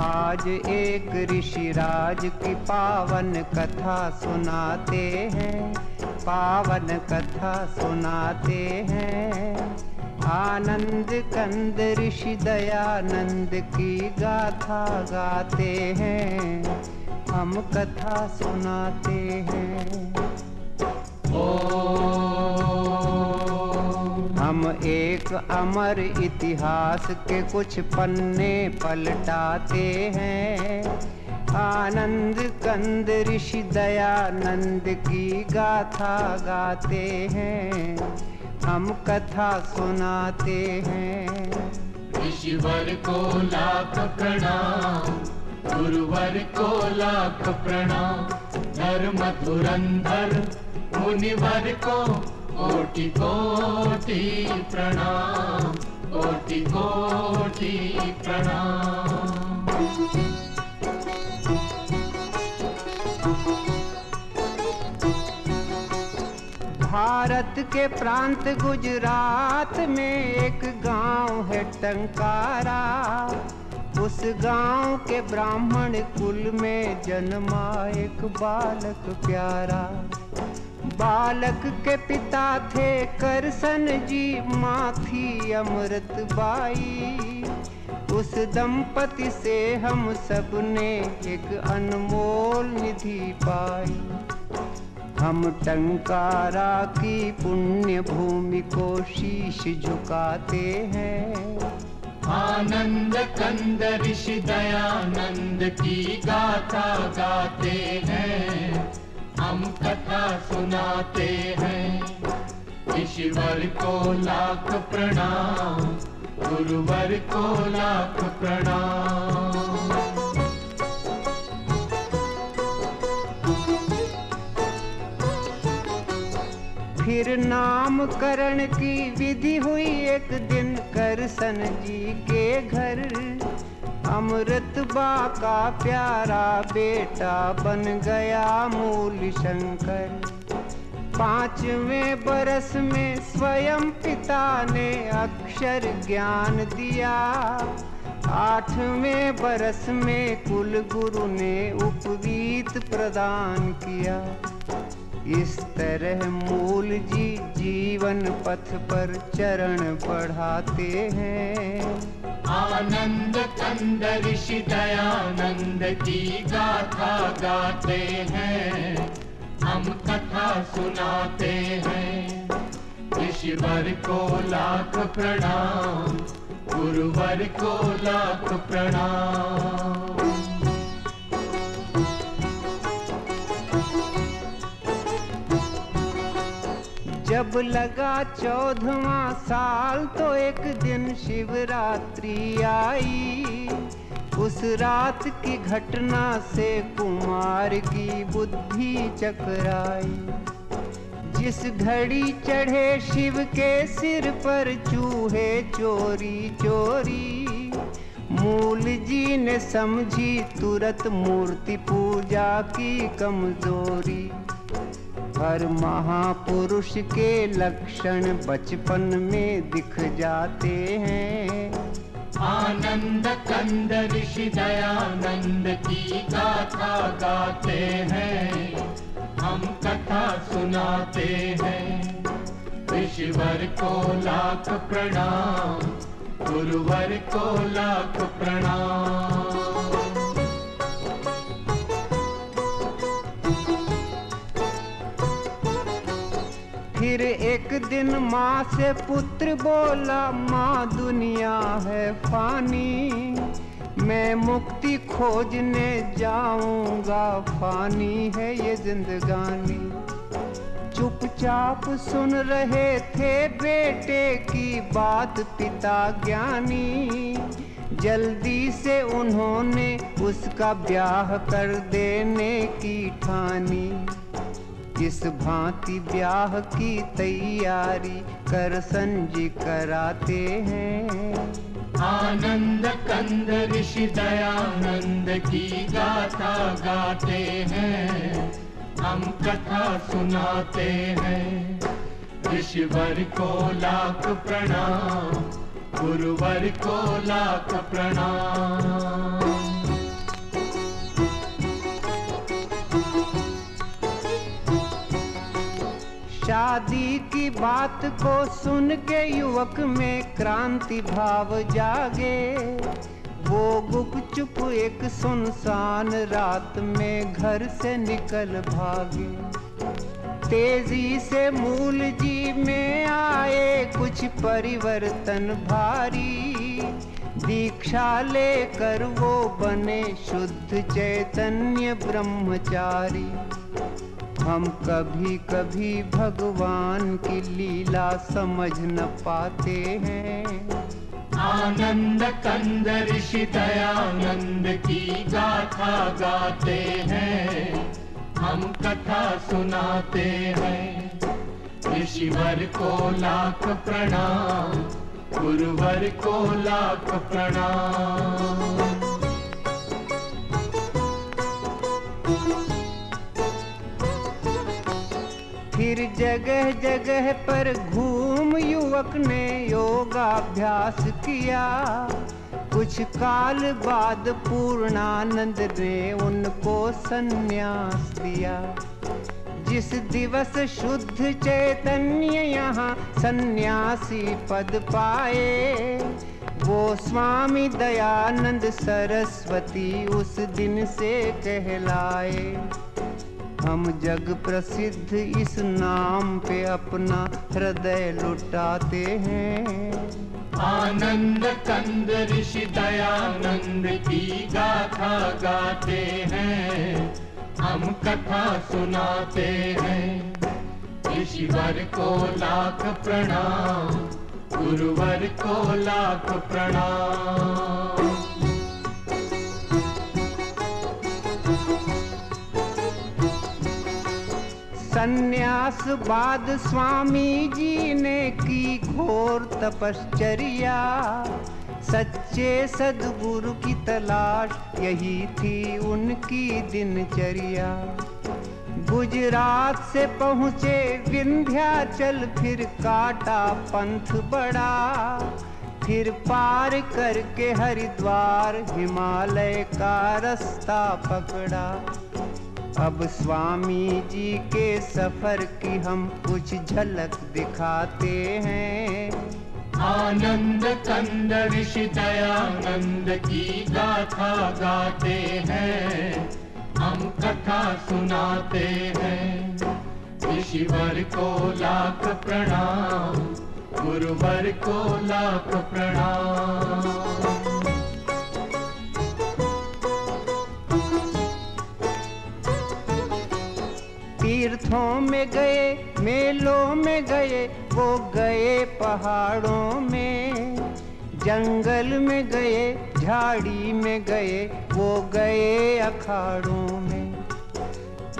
आज एक ऋषिराज की पावन कथा सुनाते हैं। पावन कथा सुनाते हैं। आनंद कंद ऋषि दयानंद की गाथा गाते हैं। हम कथा सुनाते हैं। हम एक अमर इतिहास के कुछ पन्ने पलटाते हैं। आनंद कंद ऋषि दयानंद की गाथा गाते हैं, हम कथा सुनाते हैं। ऋषिवर को लाख प्रणाम, गुरुवर को लाख प्रणाम धर्म धुरंधर मुनिवर को कोटि कोटि प्रणाम, कोटि कोटि प्रणाम। भारत के प्रांत गुजरात में एक गाँव है टंकारा। उस गाँव के ब्राह्मण कुल में जन्मा एक बालक प्यारा। बालक के पिता थे करसन जी माँ थी अमृत बाई। उस दंपति से हम सबने एक अनमोल निधि पाई। हम टंकारा की पुण्य भूमि को शीश झुकाते हैं। आनंद कंद ऋषि दयानंद की गाथा गाते हैं। हम कथा सुनाते हैं। ईश्वर को लाख प्रणाम, गुरुवर को लाख प्रणाम। फिर नामकरण की विधि हुई एक दिन करसन जी के घर। अमृत बा का प्यारा बेटा बन गया मूल शंकर। पाँचवें बरस में स्वयं पिता ने अक्षर ज्ञान दिया। आठवें बरस में कुल गुरु ने उपवीत प्रदान किया। इस तरह मूल जी जीवन पथ पर चरण बढ़ाते हैं। आनंद कंद ऋषि दयानंद की गाथा गाते हैं। हम कथा सुनाते हैं। ऋषिवर को लाख प्रणाम, गुरुवर को लाख प्रणाम। जब लगा चौदहवा साल तो एक दिन शिवरात्रि आई। उस रात की घटना से कुमार की बुद्धि चकराई। जिस घड़ी चढ़े शिव के सिर पर चूहे चोरी चोरी, मूल जी ने समझी तुरंत मूर्ति पूजा की कमज़ोरी। हर महापुरुष के लक्षण बचपन में दिख जाते हैं। आनंद कंद ऋषि दयानंद की गाथा गाते हैं। हम कथा सुनाते हैं। ऋषिवर को लाख प्रणाम, गुरुवर को लाख प्रणाम। फिर एक दिन माँ से पुत्र बोला, माँ, दुनिया है फानी मैं मुक्ति खोजने जाऊँगा। फानी है ये जिंदगानी। चुपचाप सुन रहे थे बेटे की बात, पिता ज्ञानी। जल्दी से उन्होंने उसका ब्याह कर देने की ठानी। इस भांति ब्याह की तैयारी कर संजी कराते हैं। आनंद कंद ऋषि दयानंद की गाथा गाते हैं। हम कथा सुनाते हैं। ऋषिवर को लाख प्रणाम, गुरुवर को लाख प्रणाम। शादी की बात को सुन के युवक में क्रांति भाव जागे। वो गुपचुप एक सुनसान रात में घर से निकल भागे। तेज़ी से मूल जी में आए कुछ परिवर्तन भारी। दीक्षा लेकर वो बने शुद्ध चैतन्य ब्रह्मचारी। हम कभी कभी भगवान की लीला समझ न पाते हैं। आनंद कंद ऋषि दयानंद की गाथा गाते हैं। हम कथा सुनाते हैं। ऋषिवर को लाख प्रणाम, गुरुवर को लाख प्रणाम। फिर जगह जगह पर घूम युवक ने योगाभ्यास किया। कुछ काल बाद पूर्णानंद ने उनको सन्यास दिया। जिस दिवस शुद्ध चैतन्य यहाँ सन्यासी पद पाए, वो स्वामी दयानंद सरस्वती उस दिन से कहलाए। हम जग प्रसिद्ध इस नाम पे अपना हृदय लुटाते हैं। आनंद कंद ऋषि दयानंद की गाथा गाते हैं। हम कथा सुनाते हैं। ऋषिवर को लाख प्रणाम, गुरुवर को लाख प्रणाम। सन्यास बाद स्वामी जी ने की घोर तपश्चर्या। सच्चे सदगुरु की तलाश, यही थी उनकी दिनचर्या। गुजरात से पहुँचे विंध्याचल फिर काटा पंथ बड़ा। फिर पार करके हरिद्वार, हिमालय का रास्ता पकड़ा। अब स्वामी जी के सफ़र की हम कुछ झलक दिखाते हैं। आनंद कंद ऋषि दयानंद की गाथा गाते हैं। हम कथा सुनाते हैं। ऋषिवर को लाख प्रणाम, गुरुवर को लाख प्रणाम। में गए, मेलों में गए, वो गए पहाड़ों में। जंगल में गए, झाड़ी में गए, वो गए अखाड़ों में।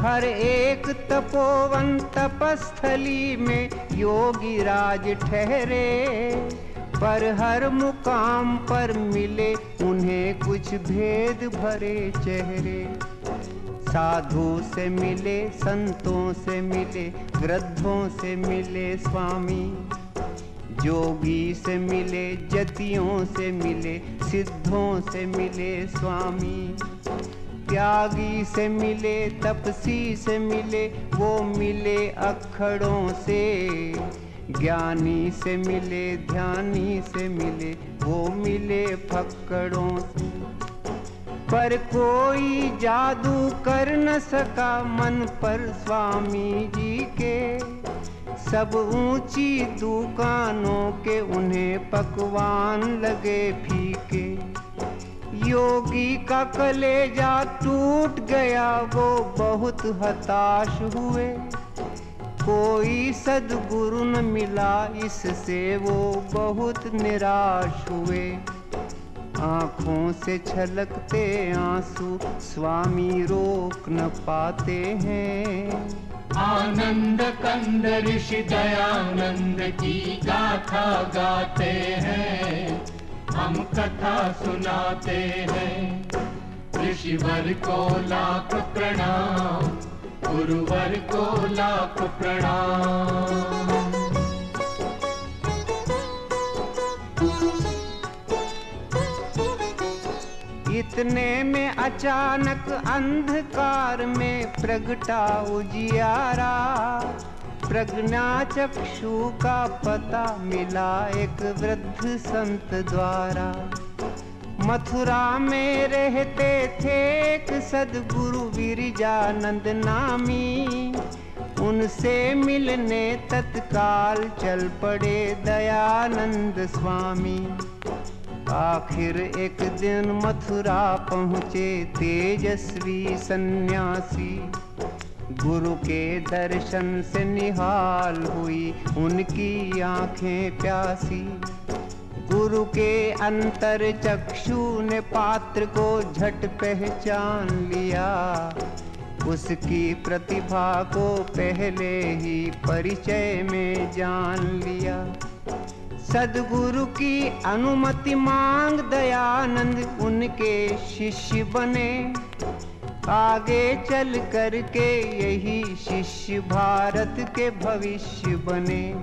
हर एक तपोवन तपस्थली में योगी राज ठहरे, पर हर मुकाम पर मिले उन्हें कुछ भेद भरे चेहरे। साधु से मिले, संतों से मिले, वृद्धों से मिले स्वामी। जोगी से मिले, जतियों से मिले, सिद्धों से मिले स्वामी। त्यागी से मिले, तपसी से मिले, वो मिले अखड़ों से। ज्ञानी से मिले, ध्यानी से मिले, वो मिले फक्कड़ों से। पर कोई जादू कर न सका मन पर स्वामी जी के। सब ऊँची दुकानों के उन्हें पकवान लगे फीके। योगी का कलेजा टूट गया, वो बहुत हताश हुए। कोई सदगुरु न मिला, इससे वो बहुत निराश हुए। आँखों से छलकते आँसू स्वामी रोक न पाते हैं। आनंद कंद ऋषि दयानंद की गाथा गाते हैं। हम कथा सुनाते हैं। ऋषिवर को लाख प्रणाम, गुरुवर को लाख प्रणाम। इतने में अचानक अंधकार में प्रगटा उजियारा प्रज्ञा चक्षु का पता मिला एक वृद्ध संत द्वारा। मथुरा में रहते थे एक सदगुरु विरजानंद नामी। उनसे मिलने तत्काल चल पड़े दयानंद स्वामी। आखिर एक दिन मथुरा पहुँचे तेजस्वी सन्यासी। गुरु के दर्शन से निहाल हुई उनकी आँखें प्यासी। गुरु के अंतर चक्षु ने पात्र को झट पहचान लिया। उसकी प्रतिभा को पहले ही परिचय में जान लिया। सदगुरु की अनुमति मांग दयानंद उनके शिष्य बने। आगे चल कर के यही शिष्य भारत के भविष्य बने।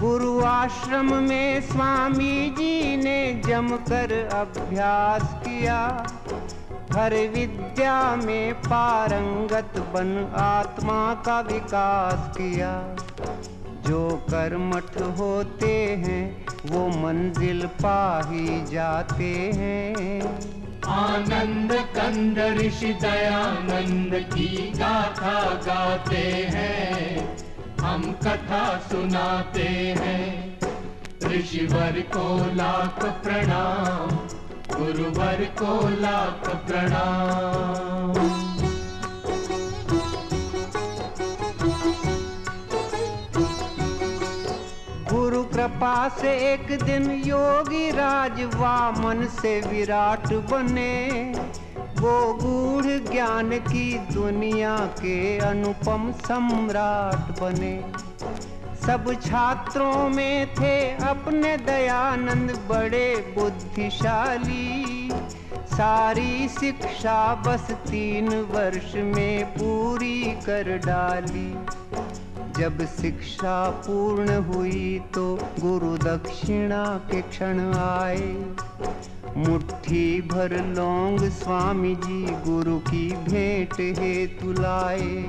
गुरु आश्रम में स्वामी जी ने जमकर अभ्यास किया। हर विद्या में पारंगत बन आत्मा का विकास किया। जो कर्मठ होते हैं, वो मंजिल पा ही जाते हैं। आनंद कंद ऋषि दयानंद की गाथा गाते हैं, हम कथा सुनाते हैं। ऋषिवर को लाख प्रणाम, गुरुवर को लाख प्रणाम। कृपा से एक दिन योगी राज वामन से विराट बने। वो गूढ़ ज्ञान की दुनिया के अनुपम सम्राट बने। सब छात्रों में थे अपने दयानंद, बड़े बुद्धिशाली। सारी शिक्षा बस तीन वर्ष में पूरी कर डाली। जब शिक्षा पूर्ण हुई तो गुरु दक्षिणा के क्षण आए। मुट्ठी भर लौंग स्वामी जी गुरु की भेंट हेतु लाए।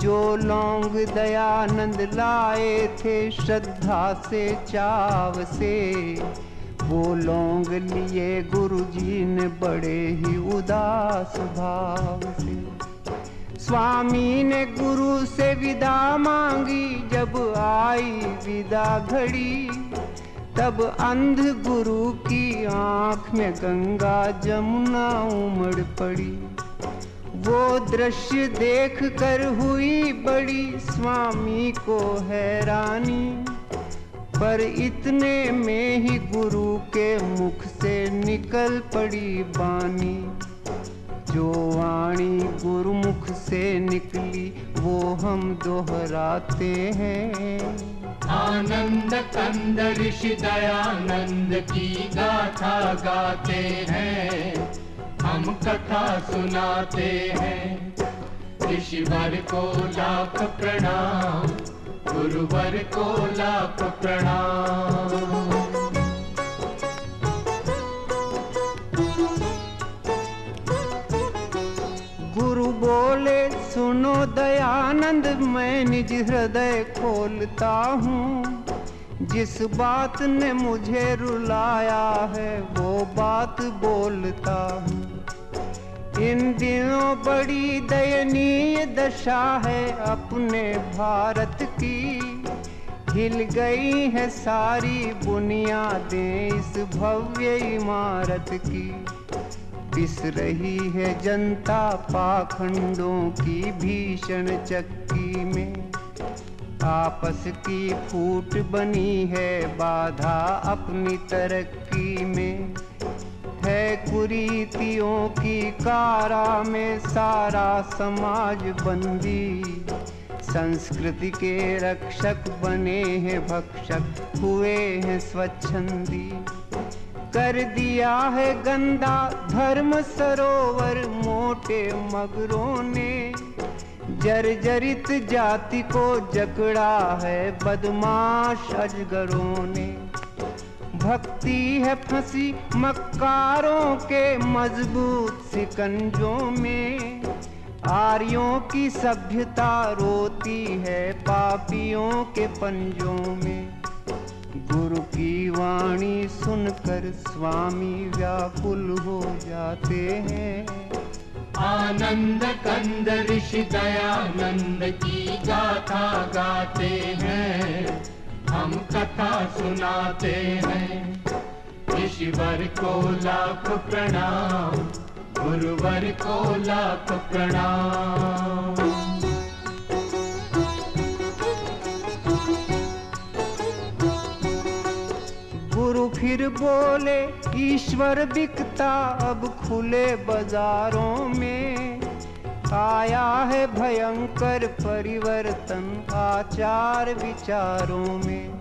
जो लौंग दयानंद लाए थे श्रद्धा से चाव से, वो लौंग लिए गुरु जी ने बड़े ही उदास भाव से। स्वामी ने गुरु से विदा मांगी। जब आई विदा घड़ी, तब अंध गुरु की आँख में गंगा जमुना उमड़ पड़ी। वो दृश्य देख कर हुई बड़ी, स्वामी को हैरानी। पर इतने में ही गुरु के मुख से निकल पड़ी बानी। जो वाणी गुरुमुख से निकली, वो हम दोहराते हैं। आनंद कंद ऋषि दयानंद की गाथा गाते हैं। हम कथा सुनाते हैं। ऋषिवर को लाख प्रणाम, गुरुवर को लाख प्रणाम। सुनो दयानंद, मैं निज हृदय खोलता हूँ। जिस बात ने मुझे रुलाया है, वो बात बोलता हूँ। इन दिनों बड़ी दयनीय दशा है अपने भारत की। हिल गई है सारी बुनियादें इस भव्य इमारत की। पिस रही है जनता पाखंडों की भीषण चक्की में। आपस की फूट बनी है बाधा अपनी तरक्की में। है कुरीतियों की कारा में सारा समाज बंदी। संस्कृति के रक्षक बने हैं भक्षक, हुए हैं स्वच्छंदी। कर दिया है गंदा धर्म सरोवर मोटे मगरों ने। जर्जरित जाति को जकड़ा है बदमाश अजगरों ने। भक्ति है फंसी मक्कारों के मज़बूत सिकंजों में। आर्यों की सभ्यता रोती है पापियों के पंजों में। गुरु की वाणी सुनकर स्वामी व्याकुल हो जाते हैं। आनंद कंद ऋषि दयानंद की गाथा गाते हैं। हम कथा सुनाते हैं। ऋषिवर को लाख प्रणाम, गुरुवर को लाख प्रणाम। फिर बोले, ईश्वर बिकता अब खुले बाजारों में। आया है भयंकर परिवर्तन आचार विचारों में।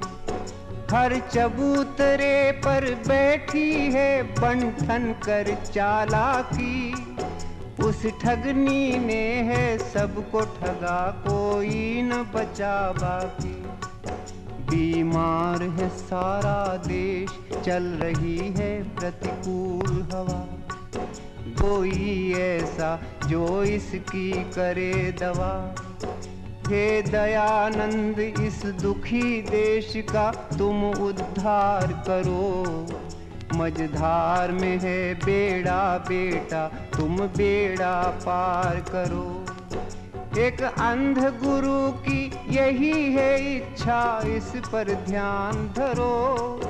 हर चबूतरे पर बैठी है बंठन कर चालाकी। उस ठगनी ने है सबको ठगा, कोई न बचा बाकी। बीमार है सारा देश, चल रही है प्रतिकूल हवा। कोई ऐसा जो इसकी करे दवा। हे दयानंद, इस दुखी देश का तुम उद्धार करो। मझधार में है बेड़ा बेटा, तुम बेड़ा पार करो। एक अंध गुरु की यही है इच्छा, इस पर ध्यान धरो।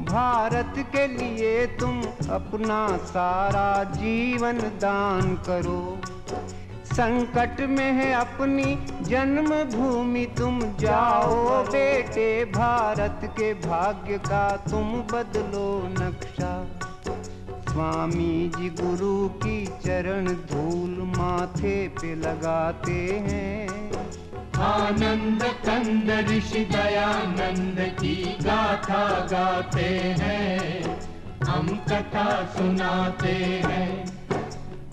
भारत के लिए तुम अपना सारा जीवन दान करो। संकट में है अपनी जन्मभूमि, तुम जाओ बेटे। भारत के भाग्य का तुम बदलो नक्शा। स्वामी जी गुरु की चरण धूल माथे पे लगाते हैं। आनंद कंद ऋषि दयानंद की गाथा गाते हैं। हम कथा सुनाते हैं।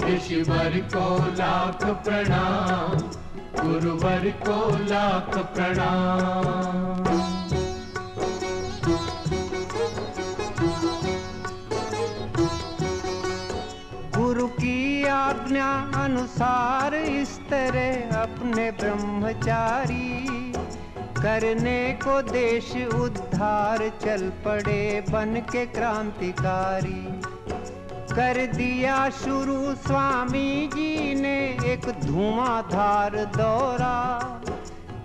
ऋषिवर को लाख प्रणाम, गुरुवर को लाख प्रणाम। गुरु की आज्ञा अनुसार इस तरह अपने ब्रह्मचारी करने को देश उद्धार चल पड़े बन के क्रांतिकारी। कर दिया शुरू स्वामी जी ने एक धुआंधार दौरा।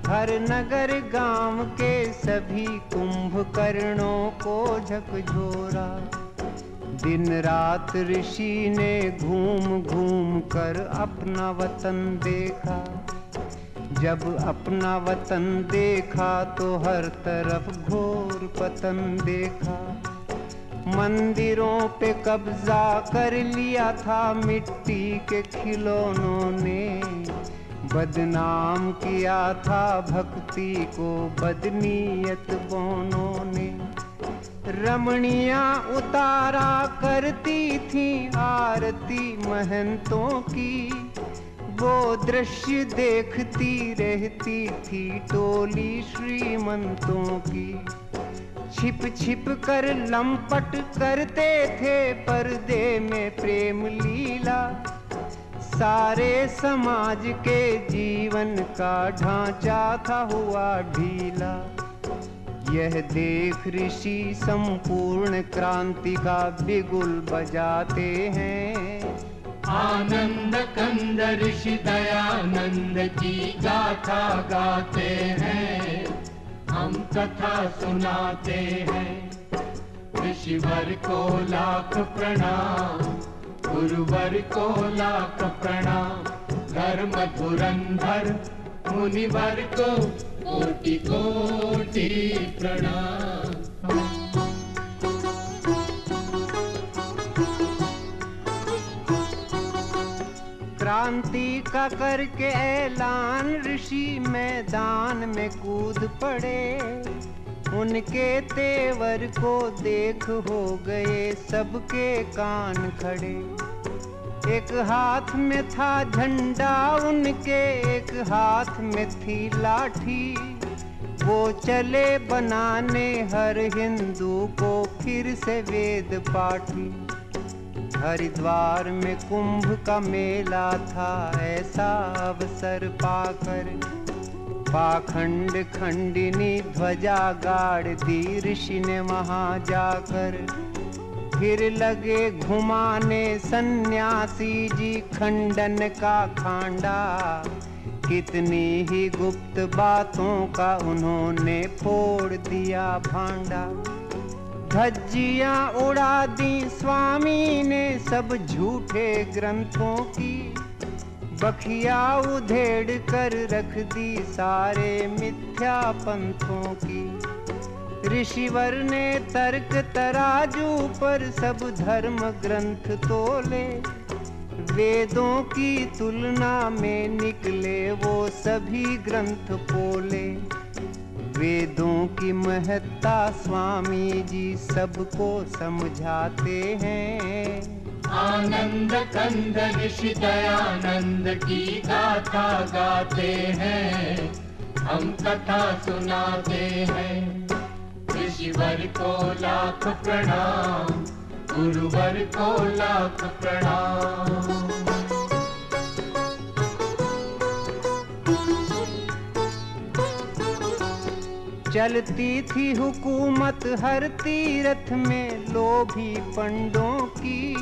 हर नगर गाँव के सभी कुंभकर्णों को झकझोरा। दिन रात ऋषि ने घूम घूम कर अपना वतन देखा। जब अपना वतन देखा तो हर तरफ़ घोर पतन देखा। मंदिरों पे कब्जा कर लिया था मिट्टी के खिलौनों ने। बदनाम किया था भक्ति को, बदनीयत बोनों ने। रमणिया उतारा करती थी आरती महंतों की। वो दृश्य देखती रहती थी टोली श्रीमंतों की। छिप छिप कर लंपट करते थे पर्दे में प्रेम लीला। सारे समाज के जीवन का ढांचा था हुआ ढीला। यह देख ऋषि संपूर्ण क्रांति का बिगुल बजाते हैं। आनंद कंद ऋषि दयानंद की गाथा गाते हैं। हम कथा सुनाते हैं। ऋषिवर को लाख प्रणाम गुरुवर को लाख प्रणाम। धर्म धुरंधर मुनिवर को कोटि कोटि प्रणाम। क्रांति का करके ऐलान ऋषि मैदान में कूद पड़े। उनके तेवर को देख हो गए सबके कान खड़े। एक हाथ में था झंडा, उनके एक हाथ में थी लाठी। वो चले बनाने हर हिंदू को फिर से वेद पाठी। हरिद्वार में कुंभ का मेला था, ऐसा अवसर पाकर। पाखंड खंडिनी ध्वजा गाड़ दी ऋषि ने वहाँ जाकर। फिर लगे घुमाने सन्यासी जी खंडन का खांडा। कितनी ही गुप्त बातों का उन्होंने फोड़ दिया भांडा। धज्जियाँ उड़ा दी स्वामी ने सब झूठे ग्रंथों की। बखिया उधेड़ कर रख दी सारे मिथ्या पंथों की। ऋषिवर ने तर्क तराजू पर सब धर्म ग्रंथ तोले। वेदों की तुलना में निकले वो सभी ग्रंथ पोले। वेदों की महत्ता स्वामी जी सबको समझाते हैं। आनंद कंद ऋषि दयानंद की गाथा गाते हैं। हम कथा सुनाते हैं। को लाख प्रणाम। गुरुवर को लाख प्रणाम। चलती थी हुकूमत हर तीरथ में लोभी पंडों की।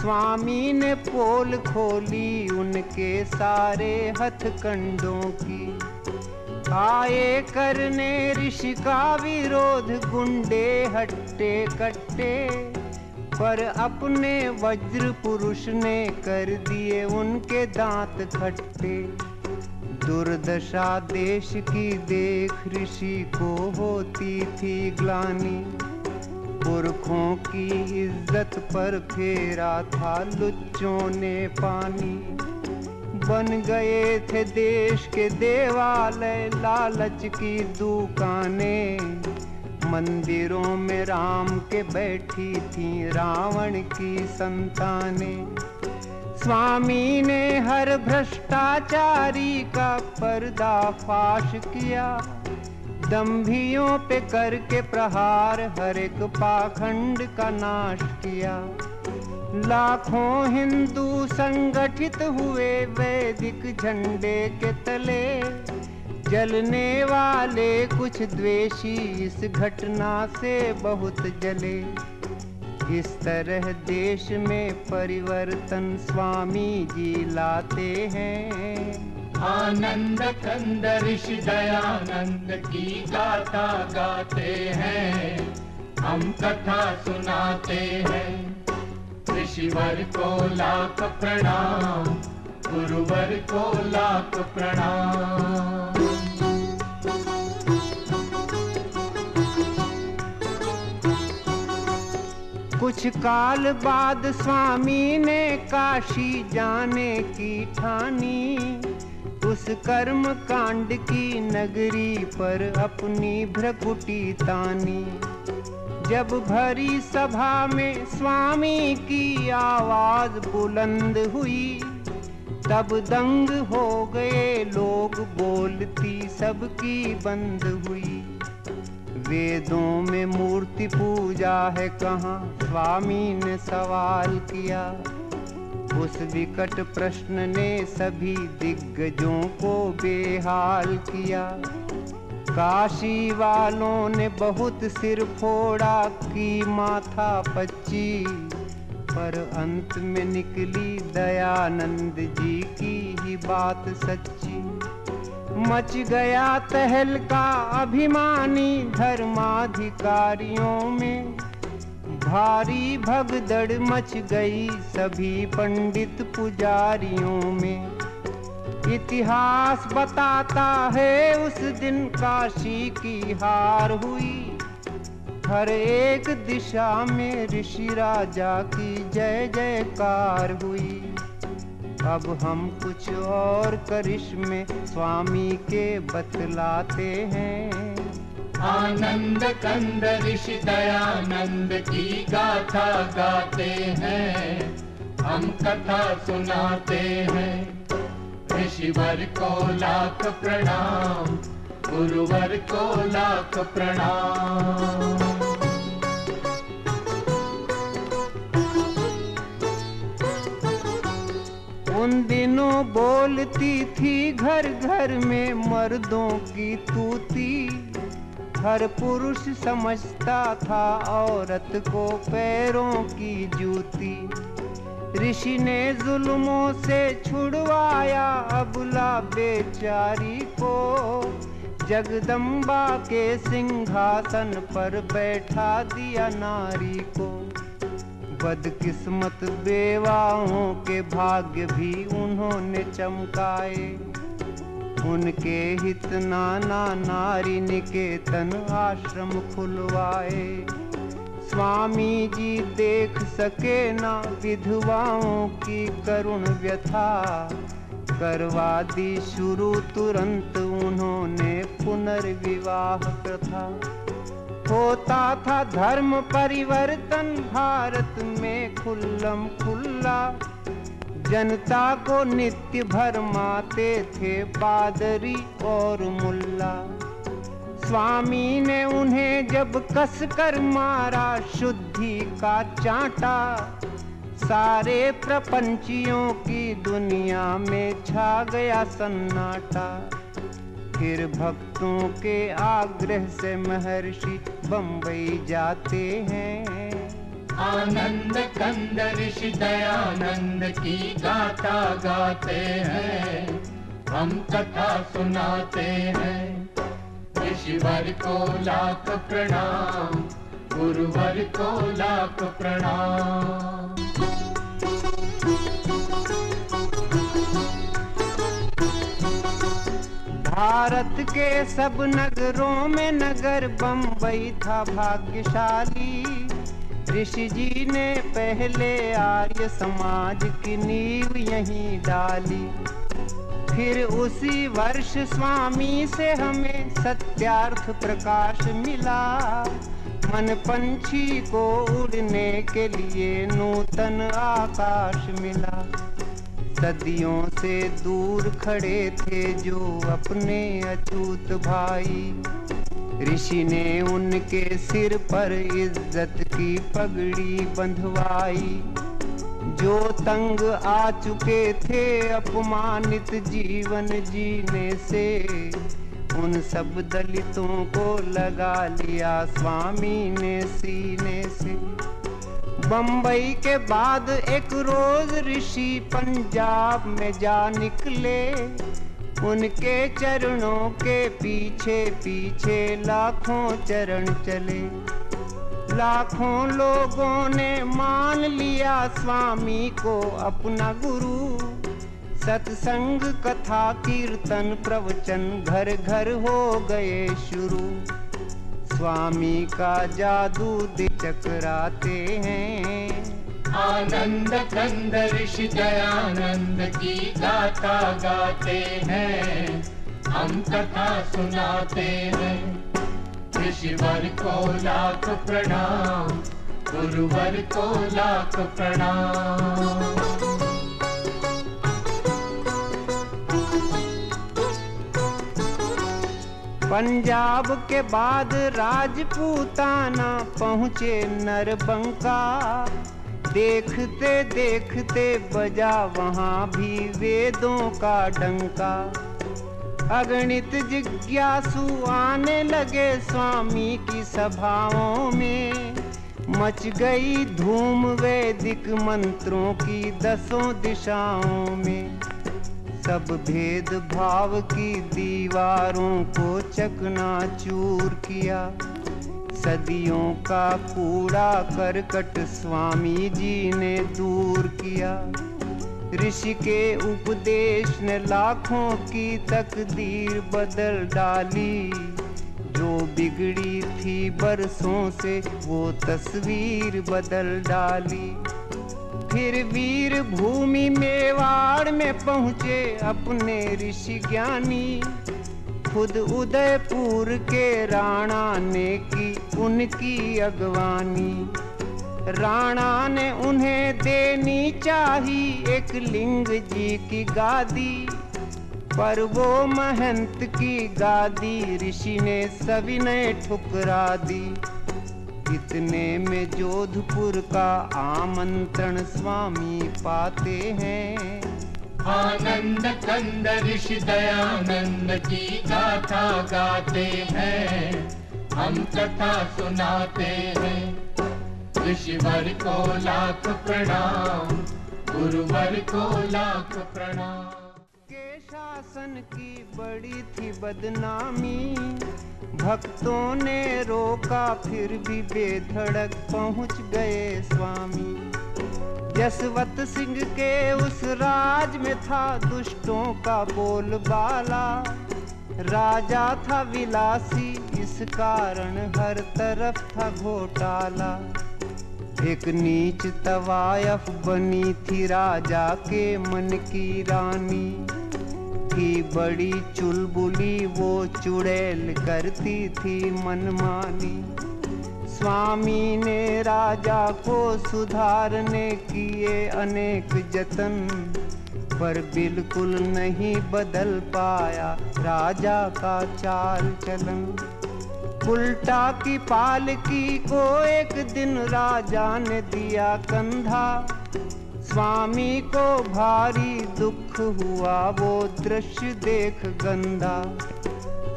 स्वामी ने पोल खोली उनके सारे हथकंडों की। आए करने ऋषि का विरोध, गुंडे हट्टे कट्टे। पर अपने वज्र पुरुष ने कर दिए उनके दांत खट्टे। दुर्दशा देश की देख ऋषि को होती थी ग्लानी। पुरखों की इज़्ज़त पर फेरा था, लुच्चों ने पानी। बन गए थे देश के देवालय लालच की दुकानें। मंदिरों में राम के बैठी थी रावण की संतानें। स्वामी ने हर भ्रष्टाचारी का पर्दाफाश किया। दम्भियों पे करके प्रहार, हर एक पाखंड का नाश किया। लाखों हिंदू संगठित हुए वैदिक झंडे के तले, जलने वाले कुछ द्वेषी इस घटना से बहुत जले। इस तरह देश में परिवर्तन स्वामी जी लाते हैं, आनंद कंद ऋषि दयानंद की गाथा गाते हैं, हम कथा सुनाते हैं। ऋषिवर को लाख प्रणाम, गुरुवर को लाख प्रणाम। कुछ काल बाद स्वामी ने काशी जाने की ठानी, उस कर्म कांड की नगरी पर अपनी भ्रकुटी तानी। जब भरी सभा में स्वामी की आवाज़ बुलंद हुई, तब दंग हो गए लोग बोलती सबकी बंद हुई। वेदों में मूर्ति पूजा है कहाँ? स्वामी ने सवाल किया। उस विकट प्रश्न ने सभी दिग्गजों को बेहाल किया। काशी वालों ने बहुत सिर फोड़ा की माथा पच्ची, पर अंत में निकली दयानंद जी की ही बात सच्ची। मच गया तहलका अभिमानी धर्माधिकारियों में। भारी भगदड़ मच गई सभी पंडित पुजारियों में। इतिहास बताता है उस दिन काशी की हार हुई। हर एक दिशा में ऋषि राजा की जय जयकार हुई। अब हम कुछ और करिश्मे स्वामी के बतलाते हैं। आनंद कंद ऋषि दयानंद की गाथा गाते हैं। हम कथा सुनाते हैं। ऋषिवर को लाख प्रणाम, गुरुवर को लाख प्रणाम। उन दिनों बोलती थी, घर घर में मर्दों की तूती। हर पुरुष समझता था औरत को पैरों की जूती। ऋषि ने जुल्मों से छुड़वाया अबला बेचारी को। जगदम्बा के सिंहासन पर बैठा दिया नारी को। बदकिस्मत बेवाओं के भाग्य भी उन्होंने चमकाए। उनके हित नाना नारी निकेतन आश्रम खुलवाए। स्वामी जी देख सके ना विधवाओं की करुण व्यथा। करवा दी शुरू तुरंत उन्होंने पुनर्विवाह प्रथा। होता था धर्म परिवर्तन, भारत में खुल्लम खुल्ला। जनता को नित्य भरमाते थे पादरी और मुल्ला। स्वामी ने उन्हें जब कस कर मारा शुद्धि का चांटा, सारे प्रपंचियों की दुनिया में छा गया सन्नाटा। फिर भक्तों के आग्रह से महर्षि बम्बई जाते हैं। आनंद कंद ऋषि दयानंद की गाथा गाते हैं, हम कथा सुनाते हैं। ऋषिवर को लाख प्रणाम। गुरुवर को लाख प्रणाम। भारत के सब नगरों में नगर बम्बई था भाग्यशाली। ऋषि जी ने पहले आर्य समाज की नींव यहीं डाली। फिर उसी वर्ष स्वामी से हमें सत्यार्थ प्रकाश मिला। मन पंछी को उड़ने के लिए नूतन आकाश मिला। सदियों से दूर खड़े थे जो अपने अचूत भाई। ऋषि ने उनके सिर पर इज़्ज़त की पगड़ी बंधवाई। जो तंग आ चुके थे अपमानित जीवन जीने से, उन सब दलितों को लगा लिया स्वामी ने सीने से। बम्बई के बाद एक रोज ऋषि पंजाब में जा निकले, उनके चरणों के पीछे पीछे लाखों चरण चले। लाखों लोगों ने मान लिया स्वामी को अपना गुरु। सत्संग, कथा, कीर्तन, प्रवचन घर घर हो गए शुरू। स्वामी का जादू दे चकराते हैं। आनंद कंद ऋषि दयानंद की गाथा गाते हैं। हम कथा सुनाते हैं। ऋषिवर को लाख प्रणाम, गुरुवर को लाख प्रणाम। पंजाब के बाद राजपूताना पहुँचे नरबंका। देखते देखते बजा वहाँ भी वेदों का डंका। अगणित जिज्ञासु आने लगे स्वामी की सभाओं में। मच गई धूम वैदिक मंत्रों की दसों दिशाओं में। सब भेद भाव की दीवारों को चकना चूर किया। सदियों का कूड़ा करकट स्वामी जी ने दूर किया। ऋषि के उपदेश ने लाखों की तकदीर बदल डाली। जो बिगड़ी थी बरसों से, वो तस्वीर बदल डाली। फिर वीर भूमि मेवाड़ में पहुँचे अपने ऋषि ज्ञानी। खुद उदयपुर के राणा ने की उनकी अगवानी। राणा ने उन्हें देनी चाही एक लिंग जी की गादी। पर वो महंत की गादी ऋषि ने सविनय ठुकरा दी। इतने में जोधपुर का आमंत्रण स्वामी पाते हैं। आनंद कंद ऋषि दयानंद की गाथा गाते हैं। हम कथा सुनाते हैं। ऋषिवर को लाख प्रणाम, गुरुवर को लाख प्रणाम। के शासन की बड़ी थी बदनामी, भक्तों ने रोका, फिर भी बेधड़क पहुँच गए स्वामी। यशवंत सिंह के उस राज में था दुष्टों का बोलबाला। राजा था विलासी, इस कारण हर तरफ़ था घोटाला। एक नीच तवायफ बनी थी राजा के मन की रानी। थी बड़ी चुलबुली वो चुड़ैल करती थी मनमानी। स्वामी ने राजा को सुधारने किए अनेक जतन, पर बिल्कुल नहीं बदल पाया राजा का चाल चलन। उल्टा की पालकी को एक दिन राजा ने दिया कंधा। स्वामी को भारी दुख हुआ, वो दृश्य देख गंदा।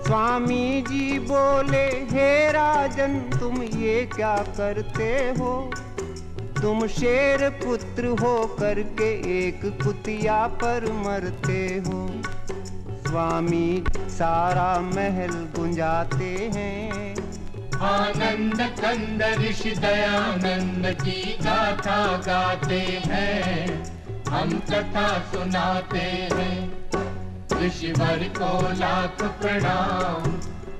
स्वामी जी बोले, हे राजन, तुम ये क्या करते हो? तुम शेर पुत्र हो करके एक कुतिया पर मरते हो। स्वामी सारा महल गुंजाते हैं। आनंद कंद ऋषि दयानंद की गाथा गाते हैं। हम कथा सुनाते हैं। ऋषिवर को लाख प्रणाम,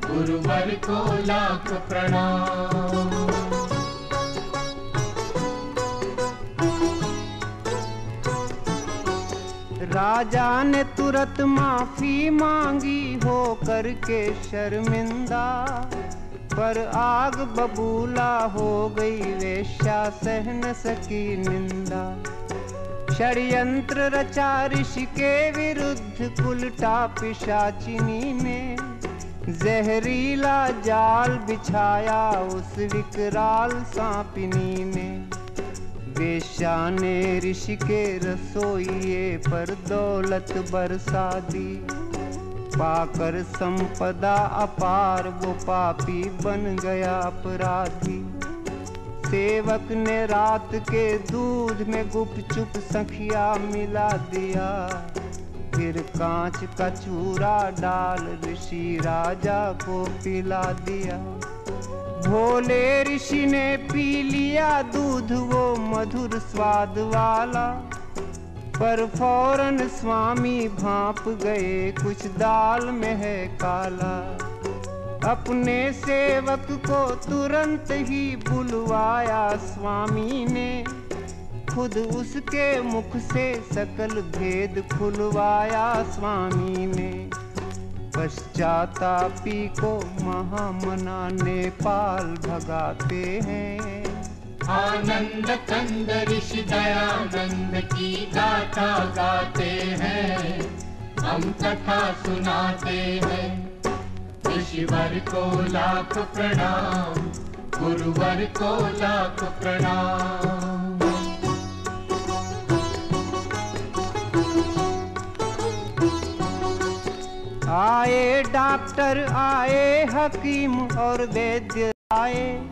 गुरुवर को लाख प्रणाम। राजा ने तुरंत माफ़ी मांगी हो करके शर्मिंदा, पर आग बबूला हो गई वेश्या सह न सकी निंदा। षड्यंत्र रचा ऋषि के विरुद्ध उल्टा पिशाचिनी ने, जहरीला जाल बिछाया उस विकराल सांपिनी ने। वेश्या ने ऋषि के रसोइये पर दौलत बरसा दी पाकर संपदा अपार, वो पापी बन गया अपराधी। सेवक ने रात के दूध में गुपचुप सखिया मिला दिया। फिर कांच का चूरा डाल ऋषि राजा को पिला दिया। भोले ऋषि ने पी लिया दूध, वो मधुर स्वाद वाला। पर फ़ौरन स्वामी भाप गए, कुछ दाल में है काला। अपने सेवक को तुरंत ही बुलवाया स्वामी ने। खुद उसके मुख से सकल भेद खुलवाया स्वामी ने। पश्चातापी को महामना नेपाल भगाते हैं। आनंद कंद ऋषि दयानंद की गाथा गाते हैं। हम कथा सुनाते हैं। ऋषिवर को लाख प्रणाम, गुरुवर को लाख प्रणाम। आए, डॉक्टर आए, हकीम और वैद्य आए।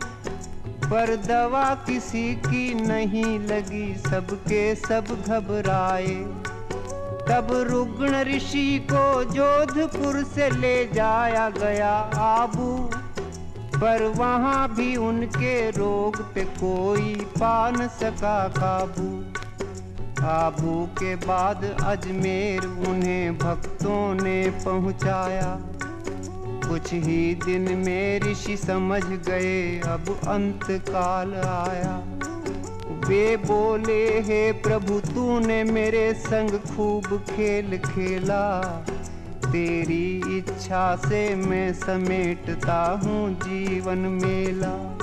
पर दवा किसी की नहीं लगी, सबके सब घबराए। तब रुग्ण ऋषि को जोधपुर से ले जाया गया आबू। पर वहाँ भी उनके रोग पे कोई पा न सका काबू। आबू के बाद अजमेर उन्हें भक्तों ने पहुँचाया। कुछ ही दिन में ऋषि समझ गए, अब अंत काल आया। वे बोले, हे प्रभु, तूने मेरे संग खूब खेल खेला। तेरी इच्छा से मैं समेटता हूँ जीवन मेला।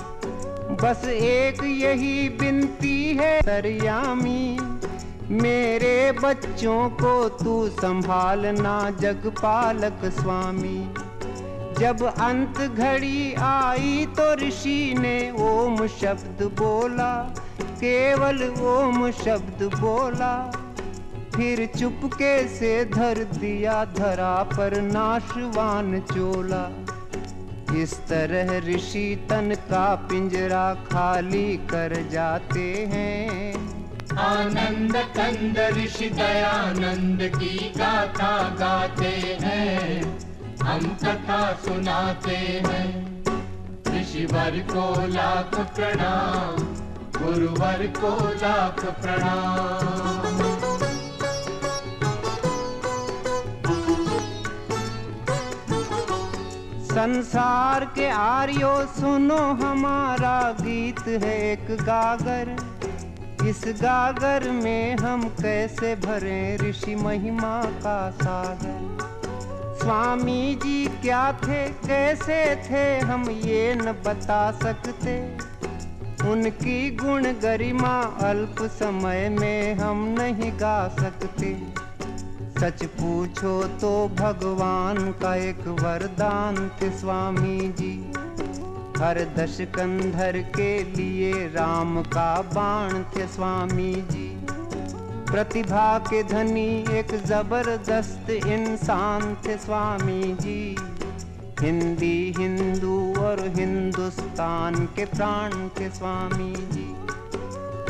बस एक यही बिनती है, सरयामी। मेरे बच्चों को तू संभालना जगपालक स्वामी। जब अंत घड़ी आई तो ऋषि ने ओम शब्द बोला, केवल ओम शब्द बोला। फिर चुपके से धर दिया, धरा पर नाशवान चोला। इस तरह ऋषि तन का पिंजरा खाली कर जाते हैं। आनंद कंद ऋषि दयानंद की गाथा गाते हैं। हम कथा सुनाते हैं। ऋषिवर को लाख प्रणाम, गुरुवर को लाख प्रणाम। संसार के आर्यो सुनो, हमारा गीत है एक गागर। इस गागर में हम कैसे भरे ऋषि महिमा का सागर? स्वामी जी क्या थे, कैसे थे, हम ये न बता सकते। उनकी गुण गरिमा अल्प समय में हम नहीं गा सकते। सच पूछो तो भगवान का एक वरदान थे स्वामी जी हर दश कंधर के लिए राम का बाण थे स्वामी जी। प्रतिभा के धनी एक ज़बरदस्त इंसान थे स्वामी जी। हिंदी, हिंदू और हिंदुस्तान के प्राण थे स्वामी जी।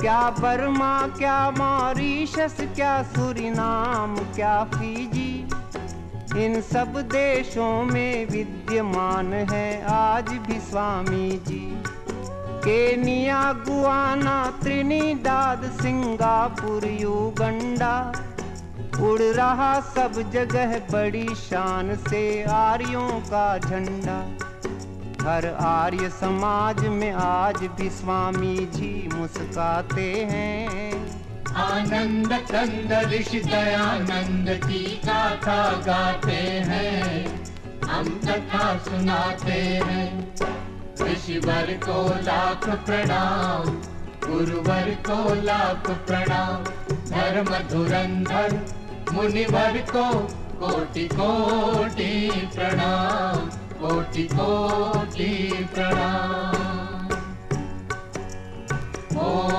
क्या बर्मा क्या मॉरिशस, क्या सुरीनाम, क्या फीजी इन सब देशों में विद्यमान है आज भी Swami ji Kenya, Guyana, Trinidad, Singapore, Uganda. उड़ रहा सब जगह बड़ी शान से आर्यों का झंडा। हर आर्य समाज में आज भी स्वामी जी मुस्काते हैं। आनंद कंद ऋषि दयानंद की गाथा गाते हैं। हम कथा सुनाते हैं। ऋषिवर को लाख प्रणाम, गुरुवर को लाख प्रणाम। धर्म धुरंधर मुनिवर को कोटि कोटि प्रणाम, कोटि कोटि प्रणाम। ओ